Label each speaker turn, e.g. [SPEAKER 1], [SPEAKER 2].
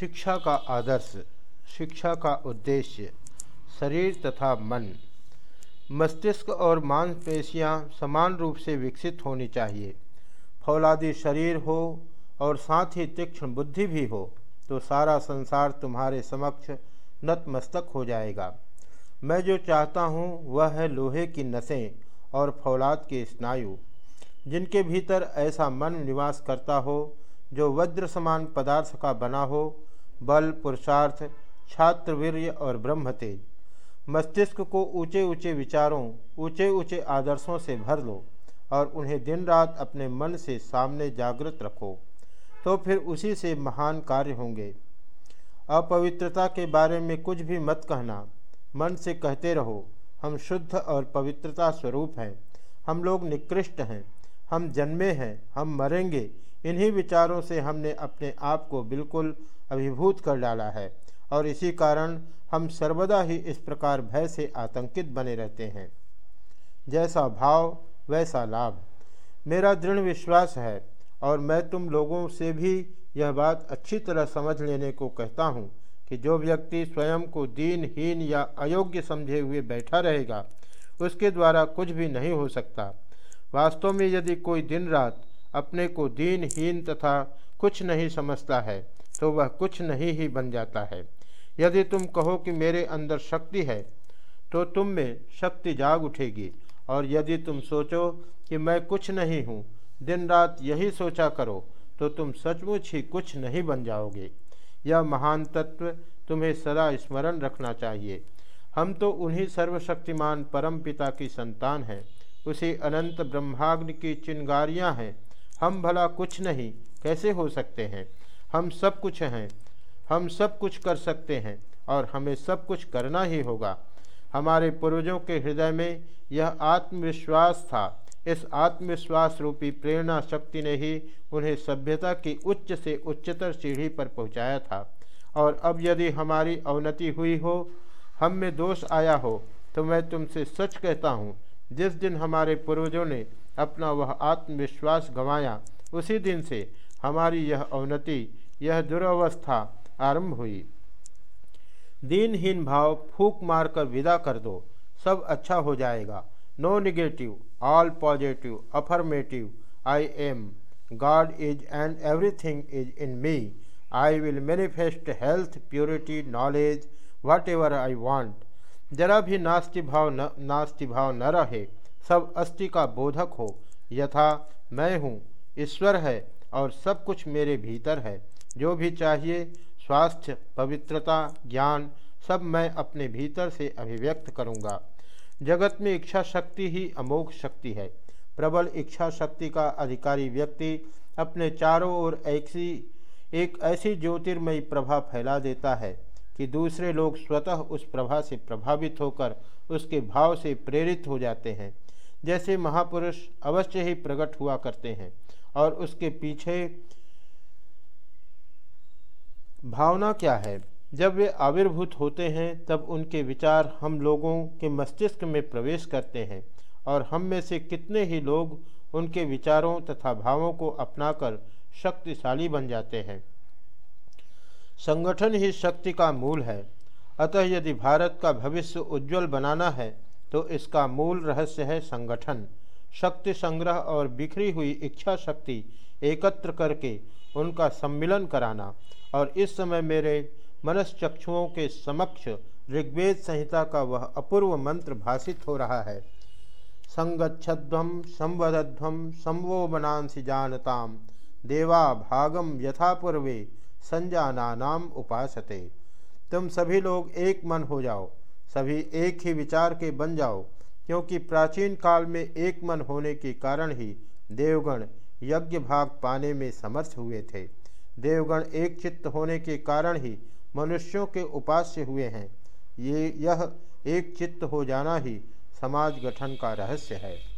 [SPEAKER 1] शिक्षा का आदर्श, शिक्षा का उद्देश्य, शरीर तथा मन। मस्तिष्क और मांसपेशियाँ समान रूप से विकसित होनी चाहिए। फौलादी शरीर हो और साथ ही तीक्ष्ण बुद्धि भी हो तो सारा संसार तुम्हारे समक्ष नतमस्तक हो जाएगा। मैं जो चाहता हूँ, वह है लोहे की नसें और फौलाद के स्नायु, जिनके भीतर ऐसा मन निवास करता हो, जो वज्र समान पदार्थ का बना हो बल, पुरुषार्थ, छात्रवीर्य और ब्रह्म तेज मस्तिष्क को ऊँचे ऊँचे विचारों ऊँचे ऊँचे आदर्शों से भर लो और उन्हें दिन रात अपने मन से सामने जागृत रखो तो फिर उसी से महान कार्य होंगे। अपवित्रता के बारे में कुछ भी मत कहना। मन से कहते रहो, हम शुद्ध और पवित्रता स्वरूप हैं। हम लोग निकृष्ट हैं। हम जन्मे हैं, हम मरेंगे इन्हीं विचारों से हमने अपने आप को बिल्कुल अभिभूत कर डाला है और इसी कारण हम सर्वदा ही इस प्रकार भय से आतंकित बने रहते हैं। जैसा भाव, वैसा लाभ। मेरा दृढ़ विश्वास है और मैं तुम लोगों से भी यह बात अच्छी तरह समझ लेने को कहता हूँ कि जो व्यक्ति स्वयं को दीनहीन या अयोग्य समझे हुए बैठा रहेगा, उसके द्वारा कुछ भी नहीं हो सकता। वास्तव में यदि कोई दिन रात अपने को दीनहीन तथा कुछ नहीं समझता है तो वह कुछ नहीं ही बन जाता है। यदि तुम कहो कि मेरे अंदर शक्ति है तो तुम में शक्ति जाग उठेगी। और यदि तुम सोचो कि मैं कुछ नहीं हूँ दिन रात यही सोचा करो तो तुम सचमुच ही कुछ नहीं बन जाओगे। यह महान तत्व तुम्हें सदा स्मरण रखना चाहिए। हम तो उन्हीं सर्वशक्तिमान परम पिता की संतान हैं। उसी अनंत ब्रह्माग्नि की चिंगारियाँ हैं। हम भला कुछ नहीं, कैसे हो सकते हैं? हम सब कुछ हैं, हम सब कुछ कर सकते हैं और हमें सब कुछ करना ही होगा। हमारे पूर्वजों के हृदय में यह आत्मविश्वास था। इस आत्मविश्वास रूपी प्रेरणा शक्ति ने ही उन्हें सभ्यता की उच्च से उच्चतर सीढ़ी पर पहुँचाया था। और अब यदि हमारी अवनति हुई हो, हम में दोष आया हो तो मैं तुमसे सच कहता हूँ, जिस दिन हमारे पूर्वजों ने अपना वह आत्मविश्वास गंवाया। उसी दिन से हमारी यह अवनति, यह दुर्वस्था आरंभ हुई। दीनहीन भाव फूक मारकर विदा कर दो। सब अच्छा हो जाएगा। No negative all positive affirmative I am God is and everything is in me I will manifest health purity knowledge whatever I want जरा भी नास्ति भाव न नास्ति भाव न रहे सब अस्थि का बोधक हो। यथा, मैं हूँ, ईश्वर है और सब कुछ मेरे भीतर है। जो भी चाहिए, स्वास्थ्य, पवित्रता, ज्ञान, सब मैं अपने भीतर से अभिव्यक्त करूँगा। जगत में इच्छा शक्ति ही अमोघ शक्ति है। प्रबल इच्छा शक्ति का अधिकारी व्यक्ति अपने चारों ओर ऐसी, एक ऐसी ज्योतिर्मयी प्रभा फैला देता है कि दूसरे लोग स्वतः उस प्रभा से प्रभावित होकर उसके भाव से प्रेरित हो जाते हैं। जैसे महापुरुष अवश्य ही प्रकट हुआ करते हैं और उसके पीछे भावना क्या है? जब वे आविर्भूत होते हैं, तब उनके विचार हम लोगों के मस्तिष्क में प्रवेश करते हैं और हम में से कितने ही लोग उनके विचारों तथा भावों को अपनाकर शक्तिशाली बन जाते हैं। संगठन ही शक्ति का मूल है। अतः यदि भारत का भविष्य उज्जवल बनाना है तो इसका मूल रहस्य है संगठन। शक्ति संग्रह और बिखरी हुई इच्छा शक्ति एकत्र करके उनका सम्मिलन कराना और इस समय मेरे मनस्चक्षुओं के समक्ष ऋग्वेद संहिता का वह अपूर्व मंत्र भाषित हो रहा है। संगच्छध्वम संवध्वम संवो मनांसी जानताम देवा भागम यथा पूर्वे संजाना उपासते। तुम सभी लोग एक मन हो जाओ, सभी एक ही विचार के बन जाओ, क्योंकि प्राचीन काल में एक मन होने के कारण ही देवगण यज्ञ भाग पाने में समर्थ हुए थे। देवगण एक चित्त होने के कारण ही मनुष्यों के उपास्य हुए हैं। ये, यह एक चित्त हो जाना ही समाज गठन का रहस्य है।